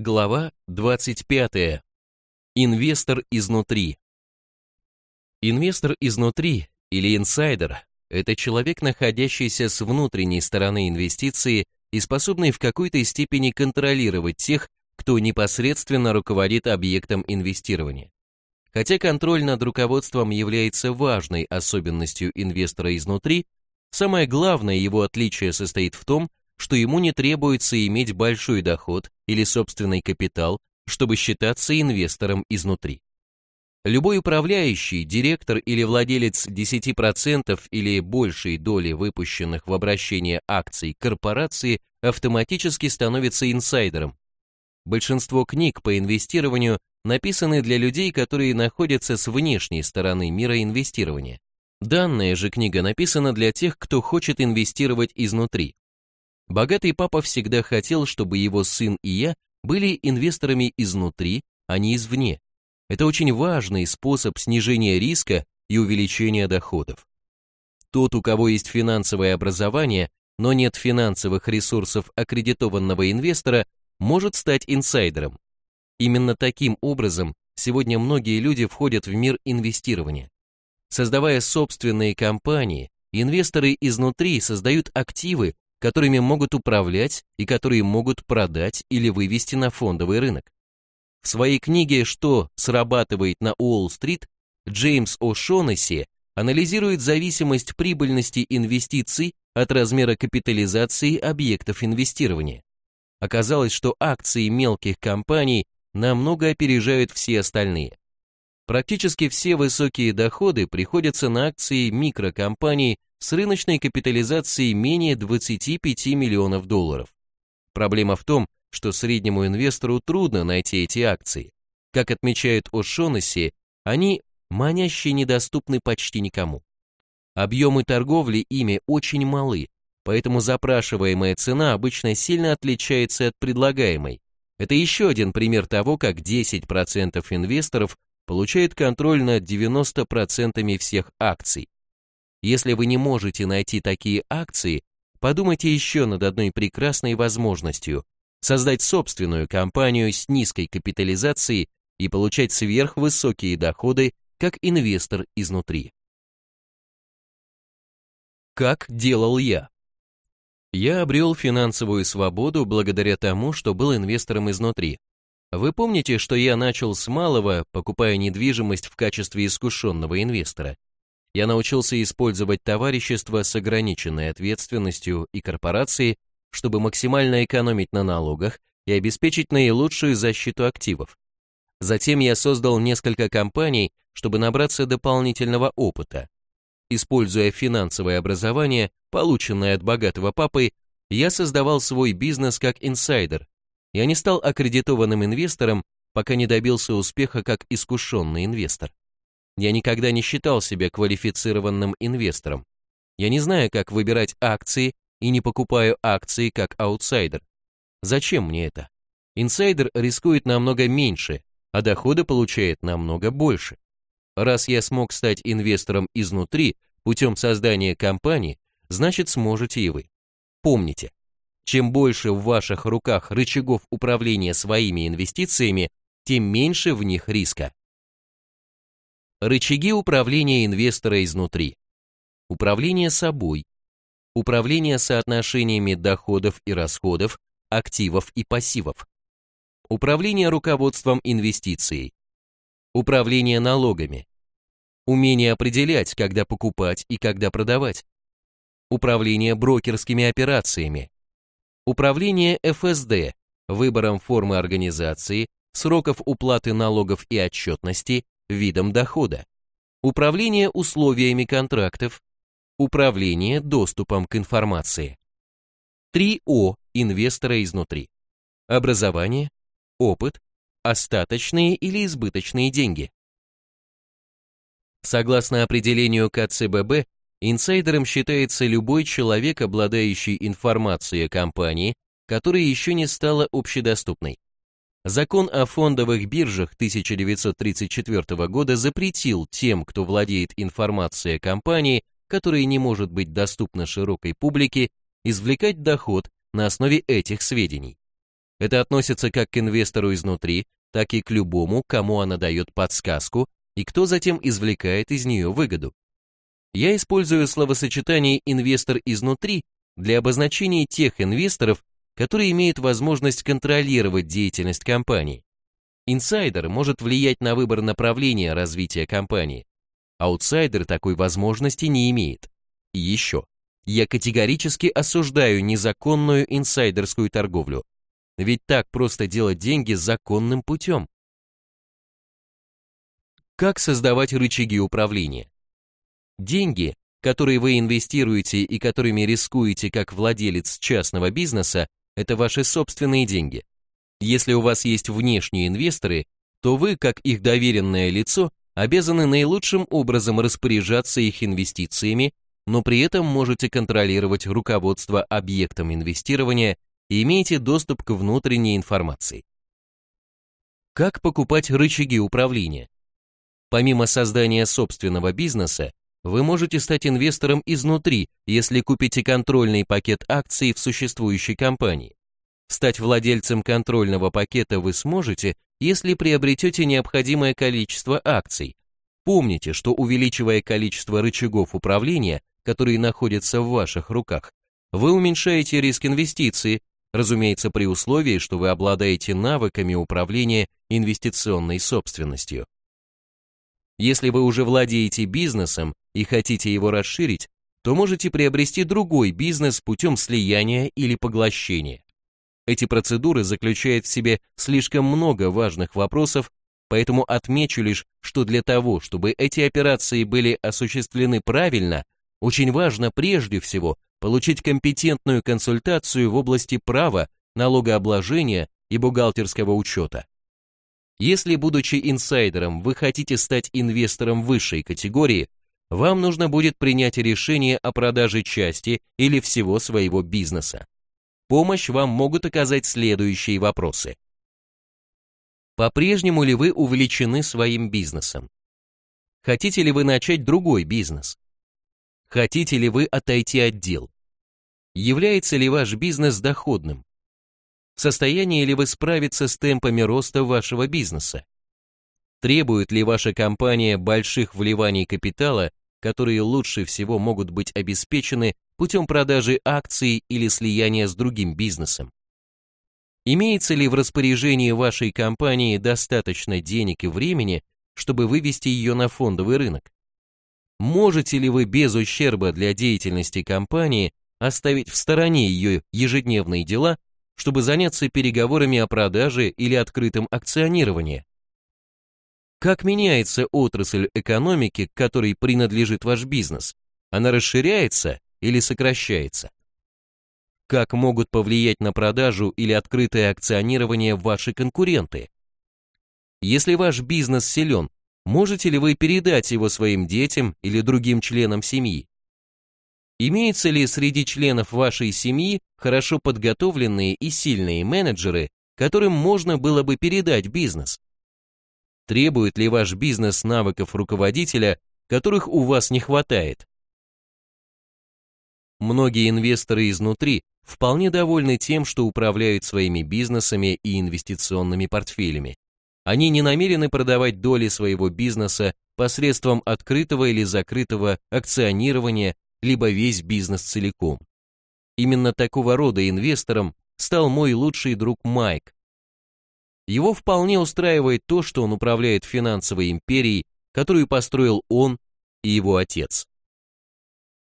Глава 25. Инвестор изнутри. Инвестор изнутри или инсайдер – это человек, находящийся с внутренней стороны инвестиции и способный в какой-то степени контролировать тех, кто непосредственно руководит объектом инвестирования. Хотя контроль над руководством является важной особенностью инвестора изнутри, самое главное его отличие состоит в том, что ему не требуется иметь большой доход или собственный капитал, чтобы считаться инвестором изнутри. Любой управляющий, директор или владелец 10% или большей доли выпущенных в обращение акций корпорации автоматически становится инсайдером. Большинство книг по инвестированию написаны для людей, которые находятся с внешней стороны мира инвестирования. Данная же книга написана для тех, кто хочет инвестировать изнутри. Богатый папа всегда хотел, чтобы его сын и я были инвесторами изнутри, а не извне. Это очень важный способ снижения риска и увеличения доходов. Тот, у кого есть финансовое образование, но нет финансовых ресурсов аккредитованного инвестора, может стать инсайдером. Именно таким образом сегодня многие люди входят в мир инвестирования. Создавая собственные компании, инвесторы изнутри создают активы, которыми могут управлять и которые могут продать или вывести на фондовый рынок. В своей книге «Что срабатывает на Уолл-стрит» Джеймс О'Шонесси анализирует зависимость прибыльности инвестиций от размера капитализации объектов инвестирования. Оказалось, что акции мелких компаний намного опережают все остальные. Практически все высокие доходы приходятся на акции микрокомпаний с рыночной капитализацией менее 25 миллионов долларов. Проблема в том, что среднему инвестору трудно найти эти акции. Как отмечает О'Шонесси, они манящие недоступны почти никому. Объемы торговли ими очень малы, поэтому запрашиваемая цена обычно сильно отличается от предлагаемой. Это еще один пример того, как 10% инвесторов получают контроль над 90% всех акций. Если вы не можете найти такие акции, подумайте еще над одной прекрасной возможностью – создать собственную компанию с низкой капитализацией и получать сверхвысокие доходы как инвестор изнутри. Как делал я? Я обрел финансовую свободу благодаря тому, что был инвестором изнутри. Вы помните, что я начал с малого, покупая недвижимость в качестве искушенного инвестора я научился использовать товарищество с ограниченной ответственностью и корпорации, чтобы максимально экономить на налогах и обеспечить наилучшую защиту активов. Затем я создал несколько компаний, чтобы набраться дополнительного опыта. Используя финансовое образование, полученное от богатого папы, я создавал свой бизнес как инсайдер. Я не стал аккредитованным инвестором, пока не добился успеха как искушенный инвестор. Я никогда не считал себя квалифицированным инвестором. Я не знаю, как выбирать акции и не покупаю акции как аутсайдер. Зачем мне это? Инсайдер рискует намного меньше, а дохода получает намного больше. Раз я смог стать инвестором изнутри путем создания компании, значит сможете и вы. Помните, чем больше в ваших руках рычагов управления своими инвестициями, тем меньше в них риска. Рычаги управления инвестора изнутри. Управление собой. Управление соотношениями доходов и расходов, активов и пассивов. Управление руководством инвестицией. Управление налогами. Умение определять, когда покупать и когда продавать. Управление брокерскими операциями. Управление ФСД, выбором формы организации, сроков уплаты налогов и отчетности, видом дохода, управление условиями контрактов, управление доступом к информации. 3О инвестора изнутри. Образование, опыт, остаточные или избыточные деньги. Согласно определению КЦББ, инсайдером считается любой человек, обладающий информацией о компании, которая еще не стала общедоступной. Закон о фондовых биржах 1934 года запретил тем, кто владеет информацией о компании, которая не может быть доступна широкой публике, извлекать доход на основе этих сведений. Это относится как к инвестору изнутри, так и к любому, кому она дает подсказку и кто затем извлекает из нее выгоду. Я использую словосочетание «инвестор изнутри» для обозначения тех инвесторов, которые имеют возможность контролировать деятельность компании. Инсайдер может влиять на выбор направления развития компании. Аутсайдер такой возможности не имеет. И еще, я категорически осуждаю незаконную инсайдерскую торговлю. Ведь так просто делать деньги законным путем. Как создавать рычаги управления? Деньги, которые вы инвестируете и которыми рискуете как владелец частного бизнеса, это ваши собственные деньги. Если у вас есть внешние инвесторы, то вы, как их доверенное лицо, обязаны наилучшим образом распоряжаться их инвестициями, но при этом можете контролировать руководство объектом инвестирования и имеете доступ к внутренней информации. Как покупать рычаги управления? Помимо создания собственного бизнеса, вы можете стать инвестором изнутри, если купите контрольный пакет акций в существующей компании. Стать владельцем контрольного пакета вы сможете, если приобретете необходимое количество акций. Помните, что увеличивая количество рычагов управления, которые находятся в ваших руках, вы уменьшаете риск инвестиции, разумеется, при условии, что вы обладаете навыками управления инвестиционной собственностью. Если вы уже владеете бизнесом и хотите его расширить, то можете приобрести другой бизнес путем слияния или поглощения. Эти процедуры заключают в себе слишком много важных вопросов, поэтому отмечу лишь, что для того, чтобы эти операции были осуществлены правильно, очень важно прежде всего получить компетентную консультацию в области права, налогообложения и бухгалтерского учета. Если, будучи инсайдером, вы хотите стать инвестором высшей категории, вам нужно будет принять решение о продаже части или всего своего бизнеса помощь вам могут оказать следующие вопросы. По-прежнему ли вы увлечены своим бизнесом? Хотите ли вы начать другой бизнес? Хотите ли вы отойти от дел? Является ли ваш бизнес доходным? В состоянии ли вы справиться с темпами роста вашего бизнеса? Требует ли ваша компания больших вливаний капитала, которые лучше всего могут быть обеспечены путем продажи акций или слияния с другим бизнесом. Имеется ли в распоряжении вашей компании достаточно денег и времени, чтобы вывести ее на фондовый рынок? Можете ли вы без ущерба для деятельности компании оставить в стороне ее ежедневные дела, чтобы заняться переговорами о продаже или открытом акционировании? Как меняется отрасль экономики, к которой принадлежит ваш бизнес? Она расширяется или сокращается? Как могут повлиять на продажу или открытое акционирование ваши конкуренты? Если ваш бизнес силен, можете ли вы передать его своим детям или другим членам семьи? Имеются ли среди членов вашей семьи хорошо подготовленные и сильные менеджеры, которым можно было бы передать бизнес? Требует ли ваш бизнес навыков руководителя, которых у вас не хватает? Многие инвесторы изнутри вполне довольны тем, что управляют своими бизнесами и инвестиционными портфелями. Они не намерены продавать доли своего бизнеса посредством открытого или закрытого акционирования, либо весь бизнес целиком. Именно такого рода инвестором стал мой лучший друг Майк, его вполне устраивает то, что он управляет финансовой империей, которую построил он и его отец.